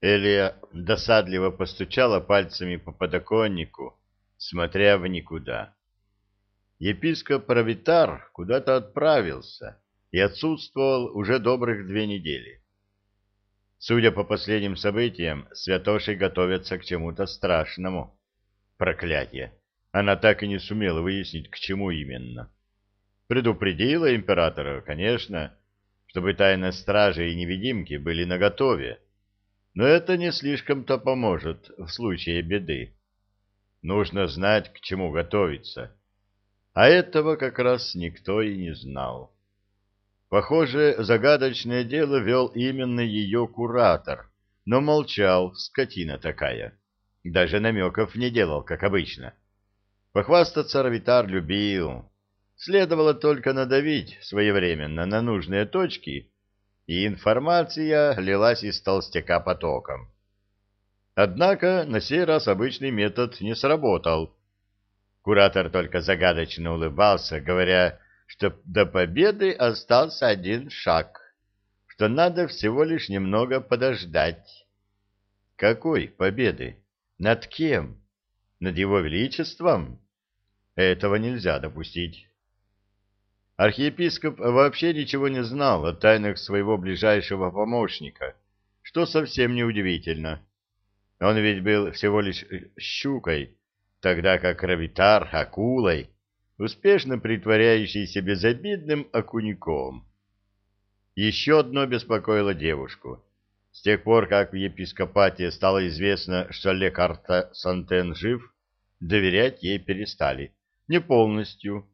Элия досадливо постучала пальцами по подоконнику, смотря в никуда. Епископ Равитар куда-то отправился и отсутствовал уже добрых две недели. Судя по последним событиям, святоши готовятся к чему-то страшному. Проклятие! Она так и не сумела выяснить, к чему именно. Предупредила императора, конечно, чтобы тайна стражи и невидимки были наготове. Но это не слишком-то поможет в случае беды. Нужно знать, к чему готовиться. А этого как раз никто и не знал. Похоже, загадочное дело вел именно ее куратор, но молчал, скотина такая. Даже намеков не делал, как обычно. Похвастаться Равитар любил. Следовало только надавить своевременно на нужные точки, и информация лилась из толстяка потоком. Однако на сей раз обычный метод не сработал. Куратор только загадочно улыбался, говоря, что до победы остался один шаг, что надо всего лишь немного подождать. Какой победы? Над кем? Над его величеством? Этого нельзя допустить. Архиепископ вообще ничего не знал о тайнах своего ближайшего помощника, что совсем неудивительно. Он ведь был всего лишь щукой, тогда как Равитар — акулой, успешно притворяющийся безобидным окуньком. Еще одно беспокоило девушку. С тех пор, как в епископате стало известно, что Лекарта Сантен жив, доверять ей перестали. Не полностью,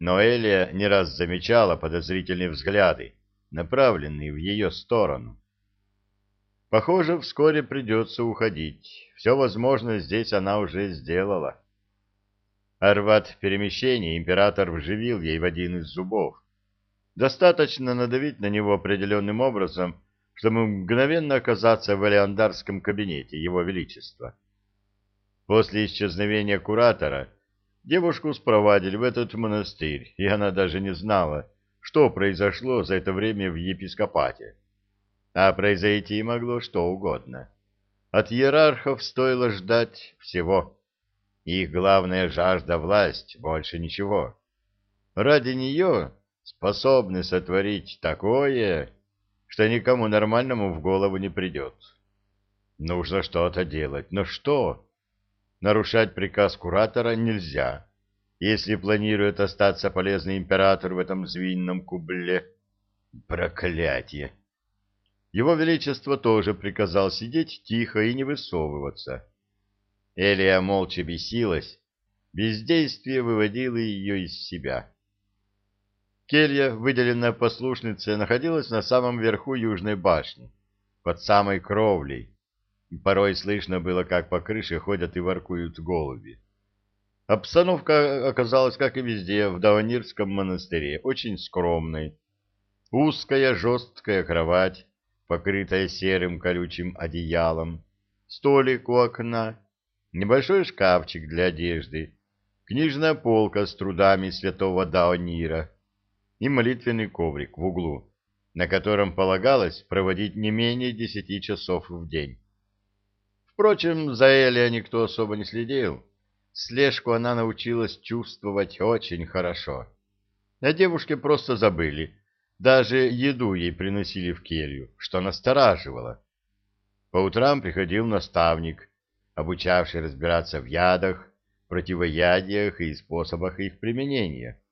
но Элия не раз замечала подозрительные взгляды, направленные в ее сторону. Похоже, вскоре придется уходить. Все возможное здесь она уже сделала. Арват перемещения император вживил ей в один из зубов. Достаточно надавить на него определенным образом, чтобы мгновенно оказаться в элеандарском кабинете его величества. После исчезновения куратора Девушку спровадили в этот монастырь, и она даже не знала, что произошло за это время в епископате. А произойти могло что угодно. От иерархов стоило ждать всего. Их главная жажда — власть, больше ничего. Ради нее способны сотворить такое, что никому нормальному в голову не придет. Нужно что-то делать, но что? Нарушать приказ куратора нельзя, если планирует остаться полезный император в этом звинном кубле. Проклятие! Его Величество тоже приказал сидеть тихо и не высовываться. Элия молча бесилась, бездействие выводило ее из себя. Келья, выделенная послушницей, находилась на самом верху южной башни, под самой кровлей, Порой слышно было, как по крыше ходят и воркуют голуби. Обстановка оказалась, как и везде, в Даванирском монастыре, очень скромной. Узкая жесткая кровать, покрытая серым колючим одеялом, столик у окна, небольшой шкафчик для одежды, книжная полка с трудами святого Даонира и молитвенный коврик в углу, на котором полагалось проводить не менее десяти часов в день. Впрочем, за Элия никто особо не следил. Слежку она научилась чувствовать очень хорошо. А девушки просто забыли. Даже еду ей приносили в келью, что настораживало. По утрам приходил наставник, обучавший разбираться в ядах, противоядиях и способах их применения.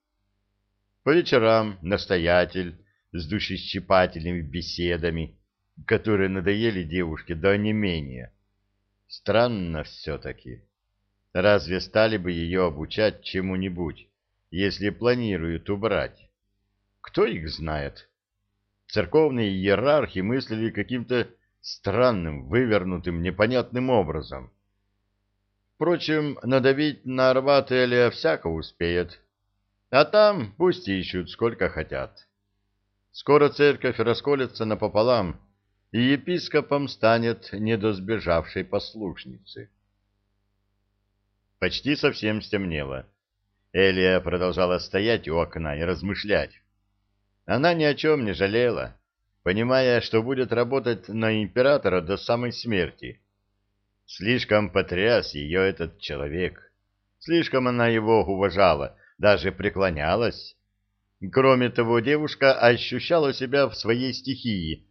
По вечерам настоятель с душещипательными беседами, которые надоели девушке до не менее, Странно все-таки. Разве стали бы ее обучать чему-нибудь, если планируют убрать? Кто их знает? Церковные иерархи мыслили каким-то странным, вывернутым, непонятным образом. Впрочем, надавить на Арвателя всяко успеет. А там пусть ищут сколько хотят. Скоро церковь расколется напополам, и епископом станет недосбежавшей послушницы. Почти совсем стемнело. Элия продолжала стоять у окна и размышлять. Она ни о чем не жалела. понимая, что будет работать на императора до самой смерти. Слишком потряс ее этот человек. Слишком она его уважала, даже преклонялась. Кроме того, девушка ощущала себя в своей стихии,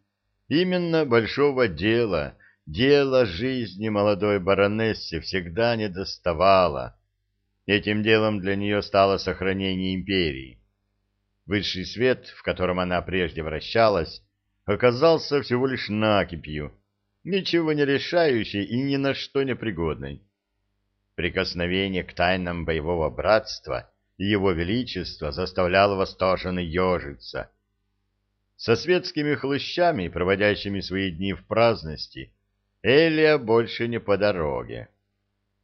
именно большого дела, дела жизни молодой баронессе всегда не доставало. Этим делом для нее стало сохранение империи. Высший свет, в котором она прежде вращалась, оказался всего лишь накипью, ничего не решающей и ни на что не пригодной. Прикосновение к тайнам боевого братства и его величества заставляло восторженно ежиться. Со светскими хлыщами, проводящими свои дни в праздности, Элия больше не по дороге.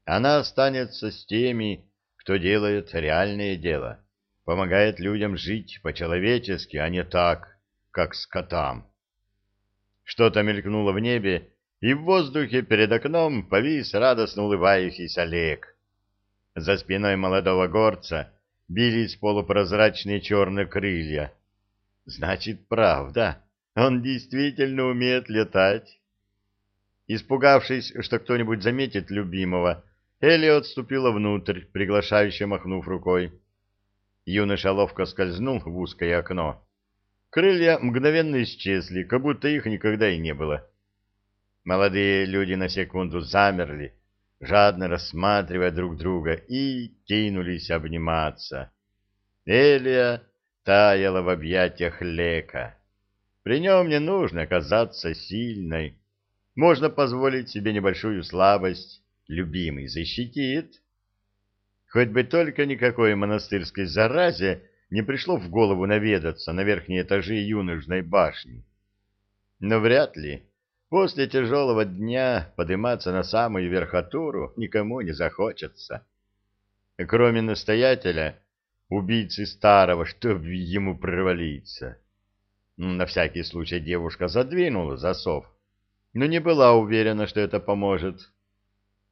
Она останется с теми, кто делает реальное дело, помогает людям жить по-человечески, а не так, как скотам. Что-то мелькнуло в небе, и в воздухе перед окном повис радостно улыбающийся Олег. За спиной молодого горца бились полупрозрачные черные крылья. Значит, правда, он действительно умеет летать. Испугавшись, что кто-нибудь заметит любимого, Элли отступила внутрь, приглашающе махнув рукой. Юноша ловко скользнул в узкое окно. Крылья мгновенно исчезли, как будто их никогда и не было. Молодые люди на секунду замерли, жадно рассматривая друг друга, и кинулись обниматься. Элия таяла в объятиях Лека. При нем не нужно казаться сильной. Можно позволить себе небольшую слабость, любимый защитит. Хоть бы только никакой монастырской заразе не пришло в голову наведаться на верхние этажи юношной башни. Но вряд ли после тяжелого дня подниматься на самую верхотуру никому не захочется. Кроме настоятеля, убийцы старого, чтоб ему провалиться. На всякий случай девушка задвинула засов, но не была уверена, что это поможет.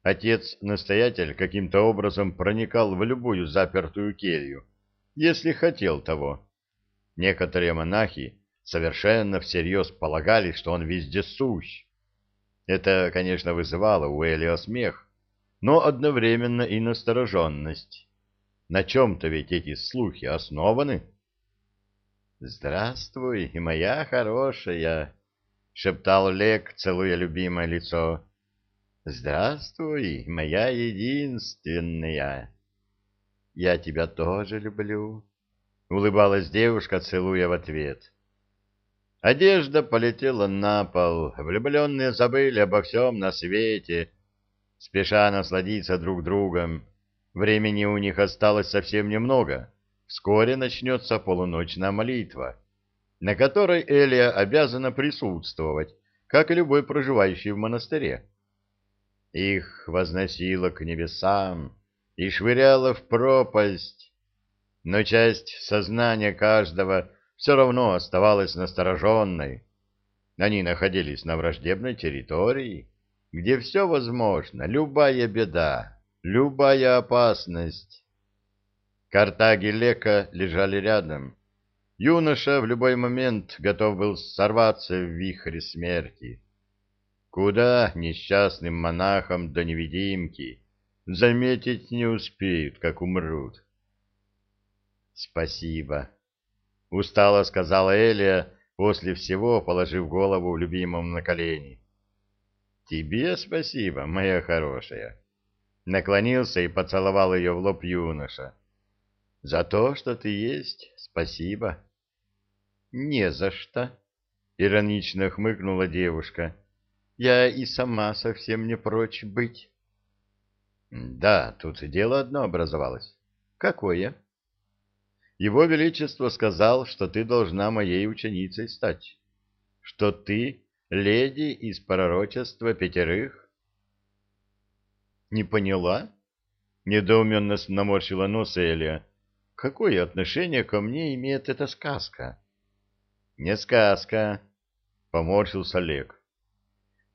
Отец-настоятель каким-то образом проникал в любую запертую келью, если хотел того. Некоторые монахи совершенно всерьез полагали, что он везде сущ. Это, конечно, вызывало у Элио смех, но одновременно и настороженность. На чем-то ведь эти слухи основаны. «Здравствуй, моя хорошая!» — шептал Лек, целуя любимое лицо. Здравствуй, моя единственная. Я тебя тоже люблю, улыбалась девушка, целуя в ответ. Одежда полетела на пол, влюбленные забыли обо всем на свете, спеша насладиться друг другом. Времени у них осталось совсем немного. Вскоре начнется полуночная молитва, на которой Элия обязана присутствовать, как и любой проживающий в монастыре. Их возносило к небесам и швыряло в пропасть, но часть сознания каждого все равно оставалась настороженной. Они находились на враждебной территории, где все возможно, любая беда, любая опасность. Картаги Лека лежали рядом. Юноша в любой момент готов был сорваться в вихре смерти. Куда несчастным монахам до невидимки? Заметить не успеют, как умрут. Спасибо, устало сказала Элия, после всего положив голову любимому на колени. Тебе спасибо, моя хорошая. Наклонился и поцеловал ее в лоб юноша. За то, что ты есть, спасибо. Не за что, иронично хмыкнула девушка. Я и сама совсем не прочь быть. Да, тут дело одно образовалось. Какое? Его Величество сказал, что ты должна моей ученицей стать. Что ты леди из пророчества пятерых. Не поняла? Недоуменно наморщила нос Элия. Какое отношение ко мне имеет эта сказка? Не сказка, поморщился Олег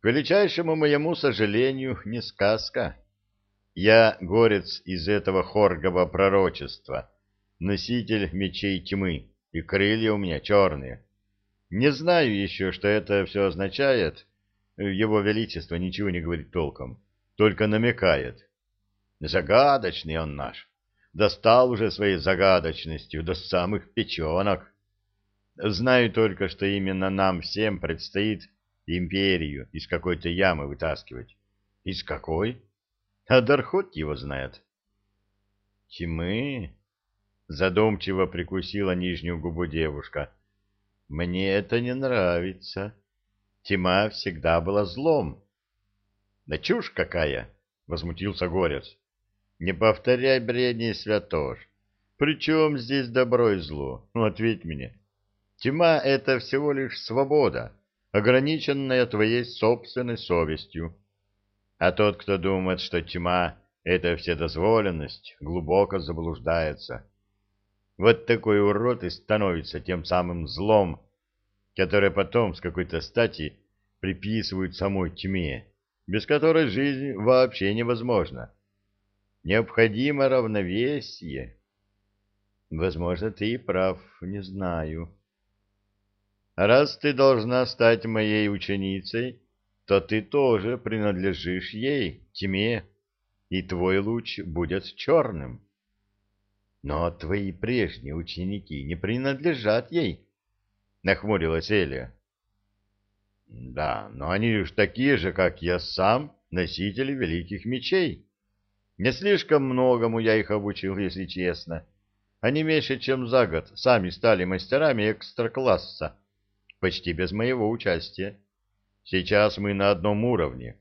величайшему моему сожалению, не сказка. Я горец из этого хоргова пророчества, носитель мечей тьмы, и крылья у меня черные. Не знаю еще, что это все означает. Его Величество ничего не говорит толком, только намекает. Загадочный он наш. Достал уже своей загадочностью до самых печенок. Знаю только, что именно нам всем предстоит империю из какой-то ямы вытаскивать. Из какой? А Дархот его знает. Тьмы? Задумчиво прикусила нижнюю губу девушка. Мне это не нравится. Тьма всегда была злом. Да чушь какая! Возмутился Горец. Не повторяй бредни, святош. Причем здесь добро и зло? Ну, ответь мне. Тьма — это всего лишь свобода, ограниченная твоей собственной совестью. А тот, кто думает, что тьма — это вседозволенность, глубоко заблуждается. Вот такой урод и становится тем самым злом, которое потом с какой-то стати приписывают самой тьме, без которой жизнь вообще невозможна. Необходимо равновесие. Возможно, ты и прав, не знаю. Раз ты должна стать моей ученицей, то ты тоже принадлежишь ей, тьме, и твой луч будет черным. Но твои прежние ученики не принадлежат ей, — нахмурилась Элия. — Да, но они уж такие же, как я сам, носители великих мечей. Не слишком многому я их обучил, если честно. Они меньше, чем за год, сами стали мастерами экстра-класса, почти без моего участия. Сейчас мы на одном уровне.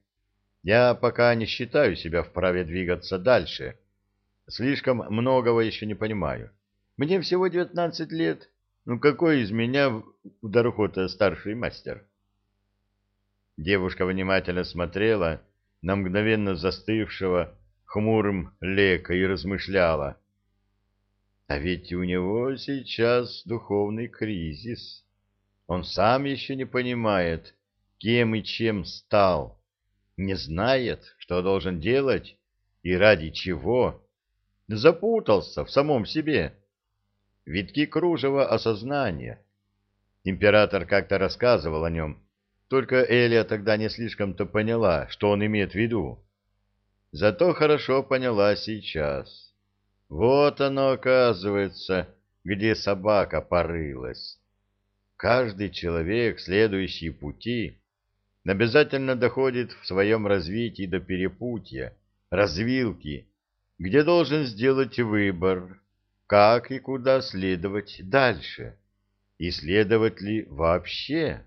Я пока не считаю себя вправе двигаться дальше. — Слишком многого еще не понимаю. Мне всего девятнадцать лет. Ну какой из меня у Дарухота старший мастер? Девушка внимательно смотрела на мгновенно застывшего хмурым лека и размышляла. А ведь у него сейчас духовный кризис. Он сам еще не понимает, кем и чем стал, не знает, что должен делать и ради чего запутался в самом себе. Витки кружева осознания. Император как-то рассказывал о нем, только Элия тогда не слишком-то поняла, что он имеет в виду. Зато хорошо поняла сейчас. Вот оно, оказывается, где собака порылась. Каждый человек, следующий пути, обязательно доходит в своем развитии до перепутья, развилки, где должен сделать выбор, как и куда следовать дальше, и следовать ли вообще.